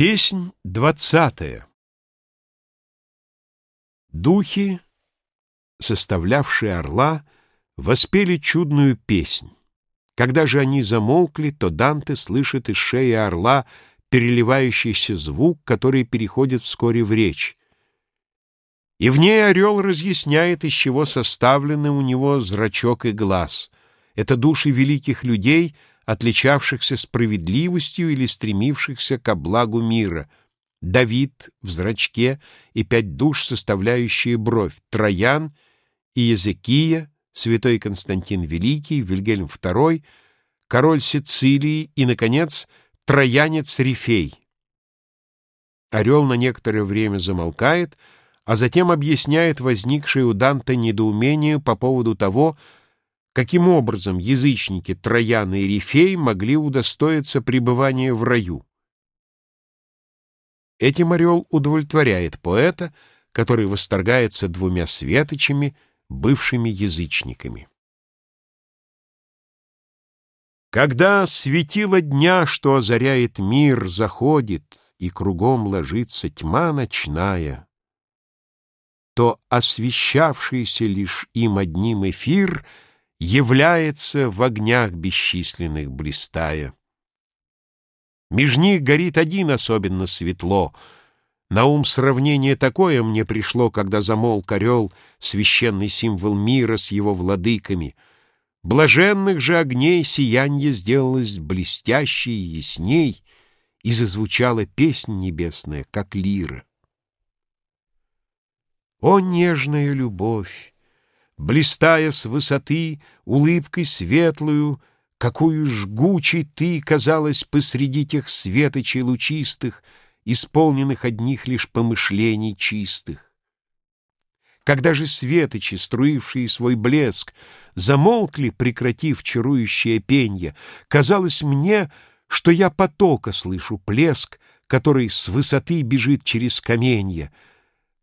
Песнь двадцатая Духи, составлявшие орла, воспели чудную песнь. Когда же они замолкли, то Данте слышит из шеи орла переливающийся звук, который переходит вскоре в речь. И в ней орел разъясняет, из чего составлены у него зрачок и глаз. Это души великих людей — отличавшихся справедливостью или стремившихся ко благу мира. Давид в зрачке и пять душ, составляющие бровь, Троян и Языкия, святой Константин Великий, Вильгельм II, король Сицилии и, наконец, троянец Рифей. Орел на некоторое время замолкает, а затем объясняет возникшее у Данте недоумение по поводу того, каким образом язычники Троян и Рифей могли удостоиться пребывания в раю. Этим орел удовлетворяет поэта, который восторгается двумя светочами, бывшими язычниками. Когда светило дня, что озаряет мир, заходит, и кругом ложится тьма ночная, то освещавшийся лишь им одним эфир — является в огнях бесчисленных блистая. Меж них горит один особенно светло. На ум сравнение такое мне пришло, когда замолк орел, священный символ мира с его владыками. Блаженных же огней сиянье сделалось блестящей и ясней, и зазвучала песнь небесная, как лира. О, нежная любовь! Блистая с высоты улыбкой светлую, какую жгучей ты казалась посреди тех светочей лучистых, исполненных одних лишь помышлений чистых. Когда же светочи, струившие свой блеск, замолкли, прекратив чарующее пенье, казалось мне, что я потока слышу плеск, который с высоты бежит через каменья —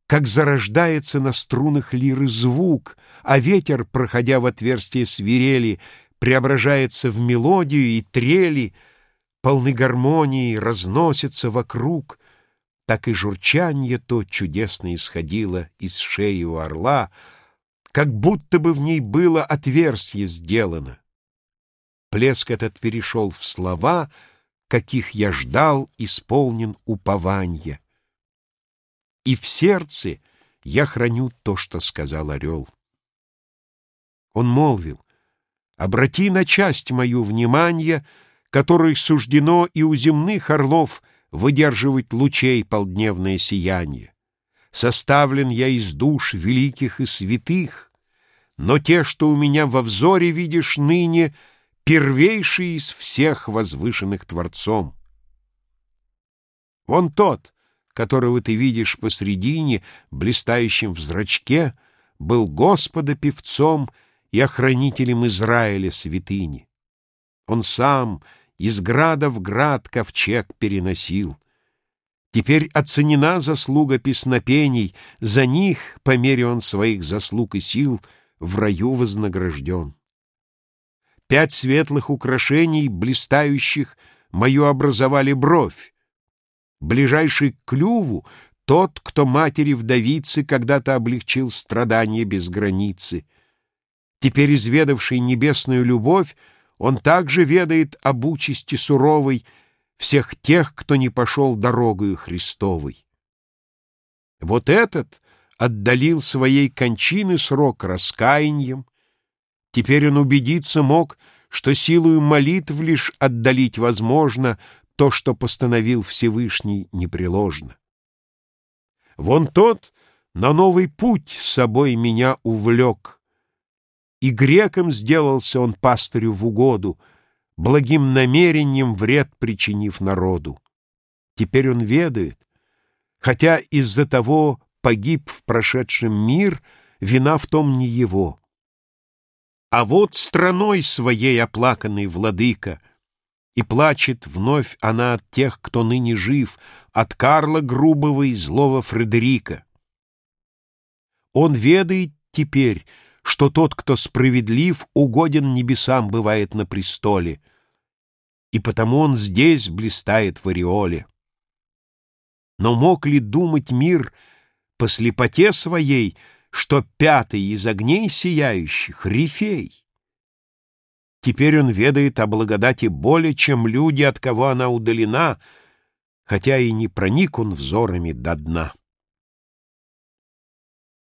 как зарождается на струнах лиры звук, а ветер, проходя в отверстие свирели, преображается в мелодию и трели, полны гармонии, разносится вокруг, так и журчанье то чудесно исходило из шеи у орла, как будто бы в ней было отверстие сделано. Плеск этот перешел в слова, каких я ждал, исполнен упования и в сердце я храню то, что сказал орел. Он молвил, обрати на часть мою внимание, которой суждено и у земных орлов выдерживать лучей полдневное сияние. Составлен я из душ великих и святых, но те, что у меня во взоре видишь ныне, первейшие из всех возвышенных Творцом. Вон тот, которого ты видишь посредине, блистающим в зрачке, был Господа певцом и охранителем Израиля святыни. Он сам из града в град ковчег переносил. Теперь оценена заслуга песнопений, за них, по мере он своих заслуг и сил, в раю вознагражден. Пять светлых украшений, блистающих, мою образовали бровь, ближайший к клюву тот, кто матери-вдовицы когда-то облегчил страдания без границы. Теперь изведавший небесную любовь, он также ведает об участи суровой всех тех, кто не пошел дорогою Христовой. Вот этот отдалил своей кончины срок раскаянием, теперь он убедиться мог, что силою молитв лишь отдалить возможно то, что постановил Всевышний, непреложно. Вон тот на новый путь с собой меня увлек, и греком сделался он пастырю в угоду, благим намерением вред причинив народу. Теперь он ведает, хотя из-за того погиб в прошедшем мир, вина в том не его. А вот страной своей оплаканный владыка — и плачет вновь она от тех, кто ныне жив, от Карла Грубого и злого Фредерика. Он ведает теперь, что тот, кто справедлив, угоден небесам бывает на престоле, и потому он здесь блистает в ореоле. Но мог ли думать мир по слепоте своей, что пятый из огней сияющих — Рифей? Теперь он ведает о благодати более, чем люди, от кого она удалена, хотя и не проник он взорами до дна.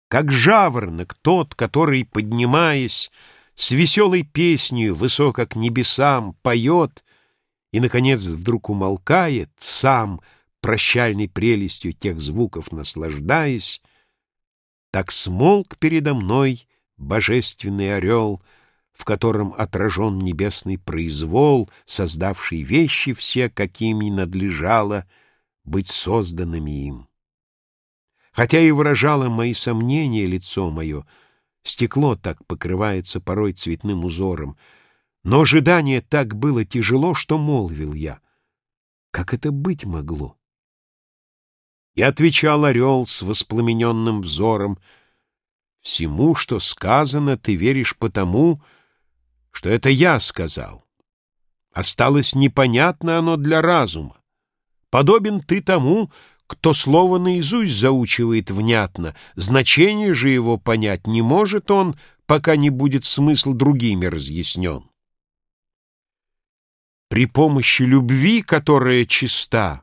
Как жаворонок тот, который, поднимаясь, с веселой песней высоко к небесам поет и, наконец, вдруг умолкает, сам, прощальной прелестью тех звуков наслаждаясь, так смолк передо мной божественный орел, в котором отражен небесный произвол, создавший вещи все, какими надлежало быть созданными им. Хотя и выражало мои сомнения лицо мое, стекло так покрывается порой цветным узором, но ожидание так было тяжело, что молвил я. Как это быть могло? И отвечал орел с воспламененным взором, «Всему, что сказано, ты веришь потому, что это я сказал. Осталось непонятно оно для разума. Подобен ты тому, кто слово наизусть заучивает внятно, значение же его понять не может он, пока не будет смысл другими разъяснен. При помощи любви, которая чиста,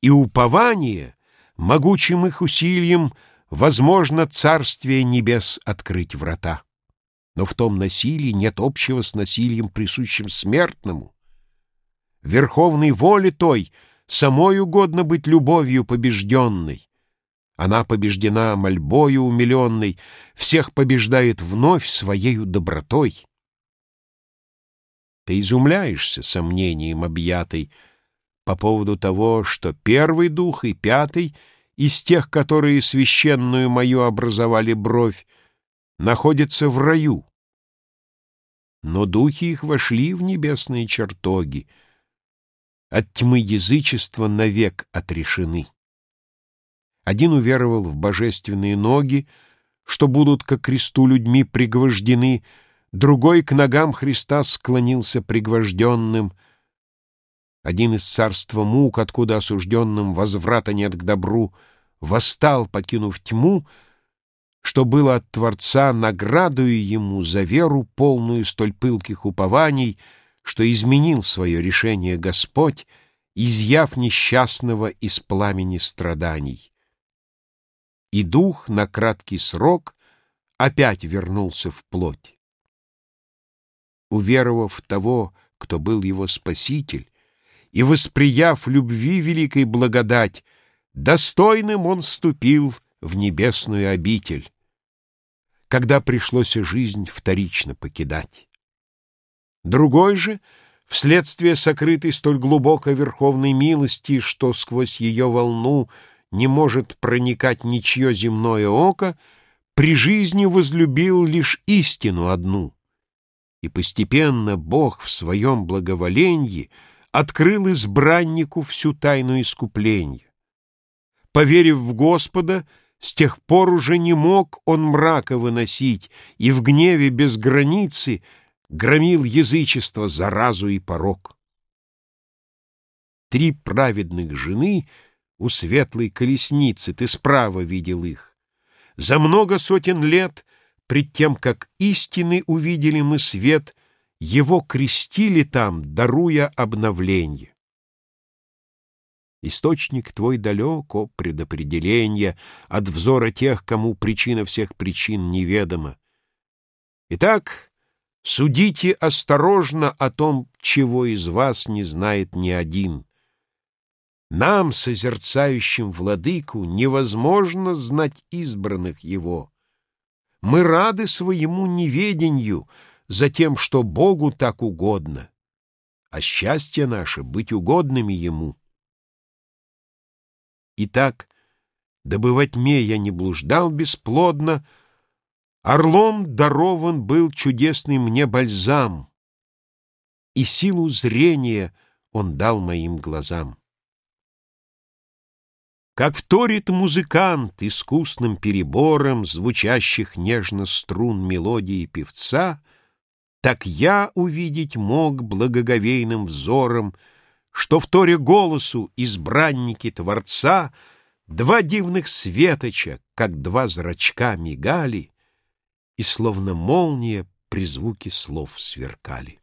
и упования, могучим их усилием, возможно царствие небес открыть врата. Но в том насилии нет общего с насилием, присущим смертному. Верховной воли той — Самой угодно быть любовью побежденной. Она побеждена мольбою умиленной, всех побеждает вновь своею добротой. Ты изумляешься сомнением объятой по поводу того, что первый дух и пятый из тех, которые священную мою образовали бровь, находятся в раю. Но духи их вошли в небесные чертоги — от тьмы язычества навек отрешены. Один уверовал в божественные ноги, что будут ко кресту людьми пригвождены, другой к ногам Христа склонился пригвожденным. Один из царства мук, откуда осужденным возврата нет к добру, восстал, покинув тьму, что было от Творца наградою ему за веру, полную столь пылких упований — что изменил свое решение Господь, изъяв несчастного из пламени страданий. И дух на краткий срок опять вернулся в плоть. Уверовав того, кто был его спаситель, и восприяв любви великой благодать, достойным он вступил в небесную обитель, когда пришлось жизнь вторично покидать. Другой же, вследствие сокрытой столь глубокой верховной милости, что сквозь ее волну не может проникать ничье земное око, при жизни возлюбил лишь истину одну. И постепенно Бог в своем благоволении открыл избраннику всю тайну искупления. Поверив в Господа, с тех пор уже не мог он мрака выносить, и в гневе без границы — громил язычество, заразу и порок. Три праведных жены у светлой колесницы, ты справа видел их. За много сотен лет, пред тем, как истины увидели мы свет, его крестили там, даруя обновление. Источник твой далек, о предопределенье, от взора тех, кому причина всех причин неведома. Итак, Судите осторожно о том, чего из вас не знает ни один. Нам, созерцающим владыку, невозможно знать избранных его. Мы рады своему неведению за тем, что Богу так угодно, а счастье наше — быть угодными Ему. Итак, дабы во тьме я не блуждал бесплодно, — Орлом дарован был чудесный мне бальзам, И силу зрения он дал моим глазам. Как вторит музыкант искусным перебором Звучащих нежно струн мелодии певца, Так я увидеть мог благоговейным взором, Что в торе голосу избранники Творца — Два дивных светоча, как два зрачка, мигали И, словно молния, при звуке слов сверкали.